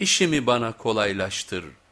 işimi bana kolaylaştır.''